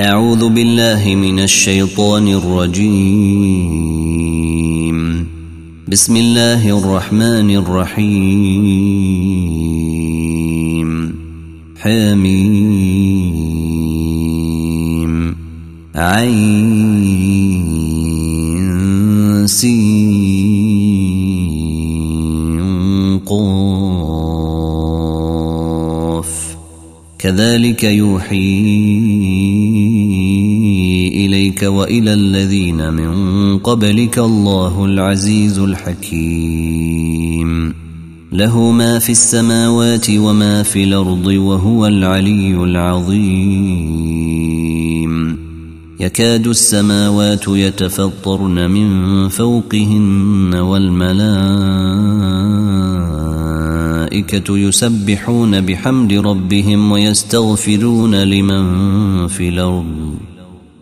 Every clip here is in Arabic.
أعوذ بالله من الشيطان الرجيم. بسم الله الرحمن الرحيم. حميم. عين سين كذلك يوحي إليك وإلى الذين من قبلك الله العزيز الحكيم. له ما في السماوات وما في الأرض وهو العلي العظيم. يكاد السماوات يتفطرن من فوقهن والملائكة يسبحون بحمد ربهم ويستغفرون لمن في الأرض.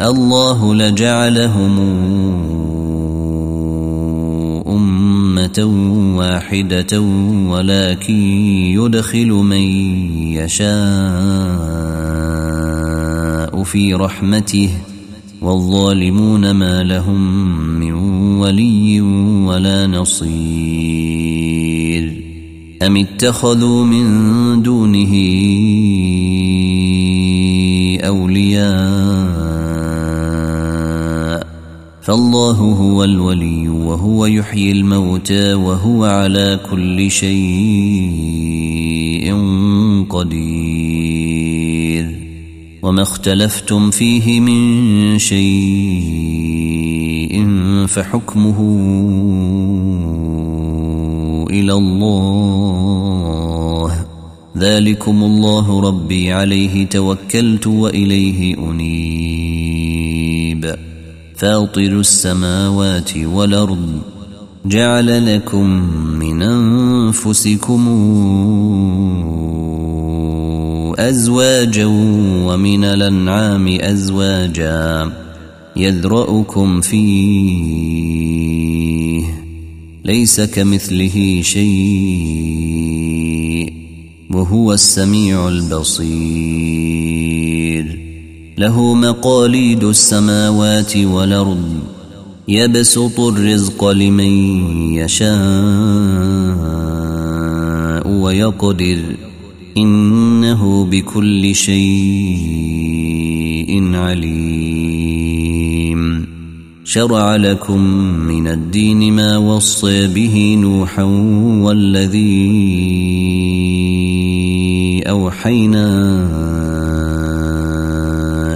الله لجعلهم أمة واحدة ولكن يدخل من يشاء في رحمته والظالمون ما لهم من ولي ولا نصير أم اتخذوا من دونه أولياء فالله هو الولي وهو يحيي الموتى وهو على كل شيء قدير. وما اختلفتم فيه من شيء فحكمه إلى الله. ذلكم الله ربي عليه توكلت وإليه أنيب. فاطر السماوات والأرض جعل لكم من أنفسكم أزواجا ومن الأنعام أزواجا يذرأكم فيه ليس كمثله شيء وهو السميع البصير له مقاليد السماوات والأرض. يبسط الرزق لمن يشاء ويقدر. إنه بكل شيء عليم. شرع لكم من الدين ما وصى به نوحا والذي أوحينا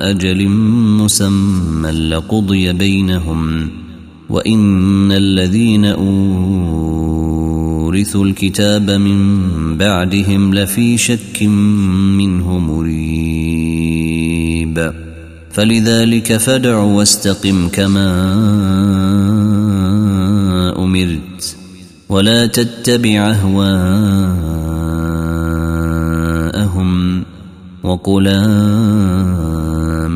أجل مسمى لقضي بينهم وإن الذين أورثوا الكتاب من بعدهم لفي شك منه مريب. فلذلك فدع واستقم كما أمرت ولا تتبع أهواءهم وقل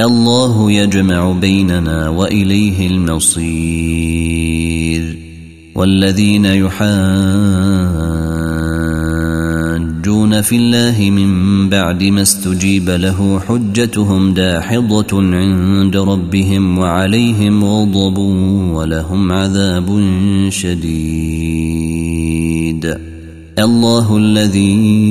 الله يجمع بيننا وإليه المصير. والذين يحاجون في الله من بعد ما استجيب له حجتهم داحضة عند ربهم وعليهم غضب ولهم عذاب شديد. الله الذي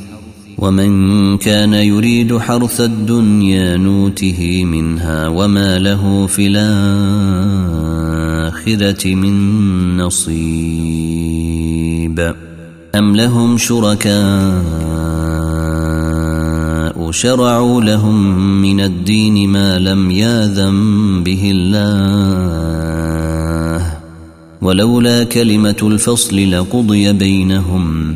ومن كان يريد حرث الدنيا نوته منها وما له في الآخرة من نصيب. أم لهم شركاء شرعوا لهم من الدين ما لم ياذن به الله. ولولا كلمة الفصل لقضي بينهم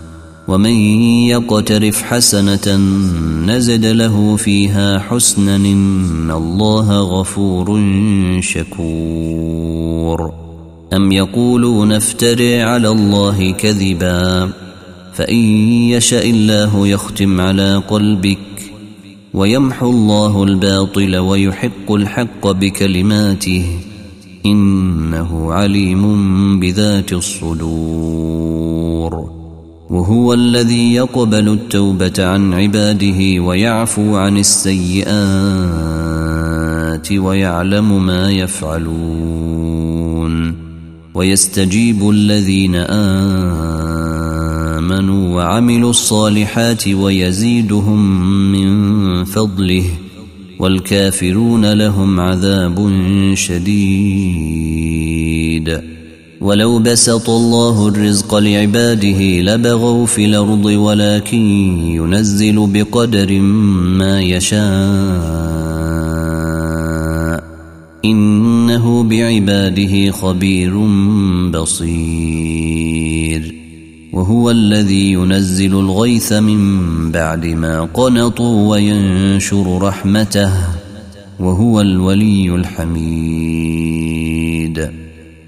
ومن يقترف حسنة نزد له فيها حسنا إن الله غفور شكور. أم يقولون افتري على الله كذبا؟ فإن يشاء الله يختم على قلبك ويمحو الله الباطل ويحق الحق بكلماته إنه عليم بذات الصدور. وهو الذي يقبل التوبة عن عباده ويعفو عن السيئات ويعلم ما يفعلون ويستجيب الذين آمنوا وعملوا الصالحات ويزيدهم من فضله والكافرون لهم عذاب شديد ولو بسط الله الرزق لعباده لبغوا في الأرض ولكن ينزل بقدر ما يشاء. إنه بعباده خبير بصير. وهو الذي ينزل الغيث من بعد ما قنطوا وينشر رحمته. وهو الولي الحميد.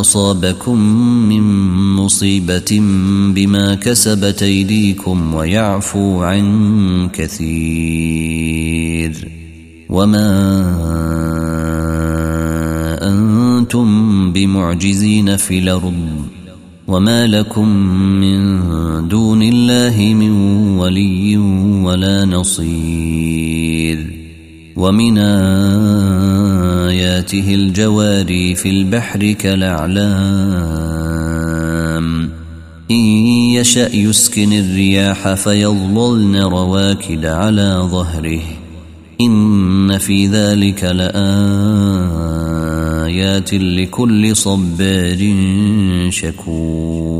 أصابكم من مصيبة بما كسبت أيديكم ويعفو عن كثير وما أنتم بمعجزين في الأرض وما لكم من دون الله من ولي ولا نصير ومن آياته الجواري في البحر كالأعلام. إن يشأ يسكن الرياح فيظللن رواكد على ظهره. إن في ذلك لآيات لكل صبار شكور.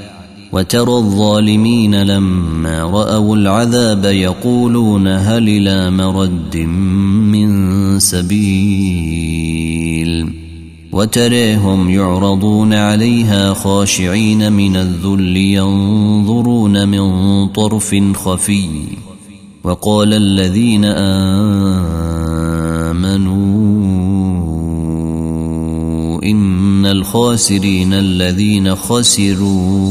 وترى الظالمين لما رأوا العذاب يقولون هل إلى مرد من سبيل؟ وتريهم يعرضون عليها خاشعين من الذل ينظرون من طرف خفي. وقال الذين آمنوا إن الخاسرين الذين خسروا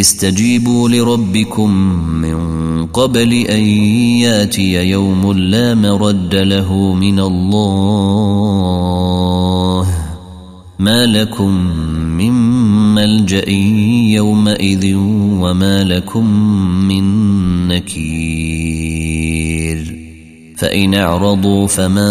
استجيبوا لربكم من قبل أن ياتي يوم لا مرد له من الله ما لكم من ملجأ يومئذ وما لكم من نكير فإن اعرضوا فما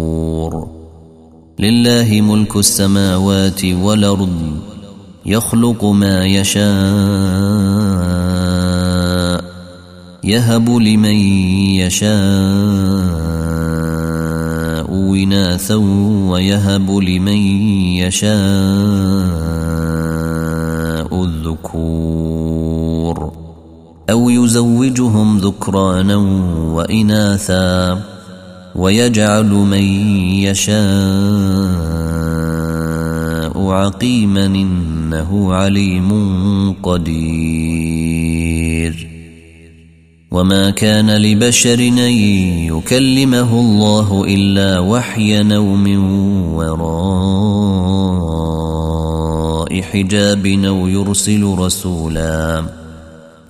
لله ملك السماوات والأرض يخلق ما يشاء يهب لمن يشاء إناثا ويهب لمن يشاء الذكور أو يزوجهم ذكرانا وإناثا. ويجعل من يشاء عقيما إنه عليم قدير. وما كان لبشر أن يكلمه الله إلا وحي نوم وراء حجاب أو يرسل رسولا.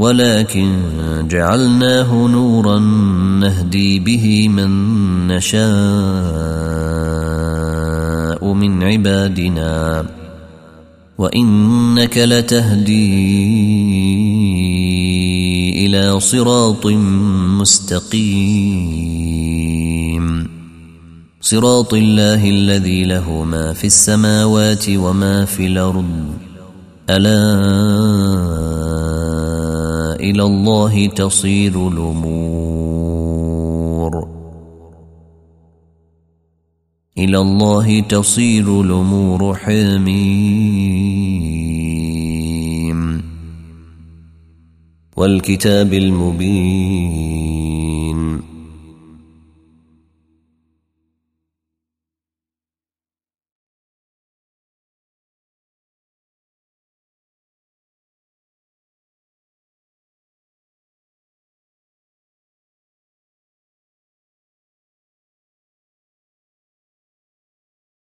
ولكن جعلناه نورا نهدي به من نشاء من عبادنا. وإنك لتهدي إلى صراط مستقيم. صراط الله الذي له ما في السماوات وما في الأرض. ألا إلى الله تصير الأمور. إلى الله تصير الأمور حميم. والكتاب المبين.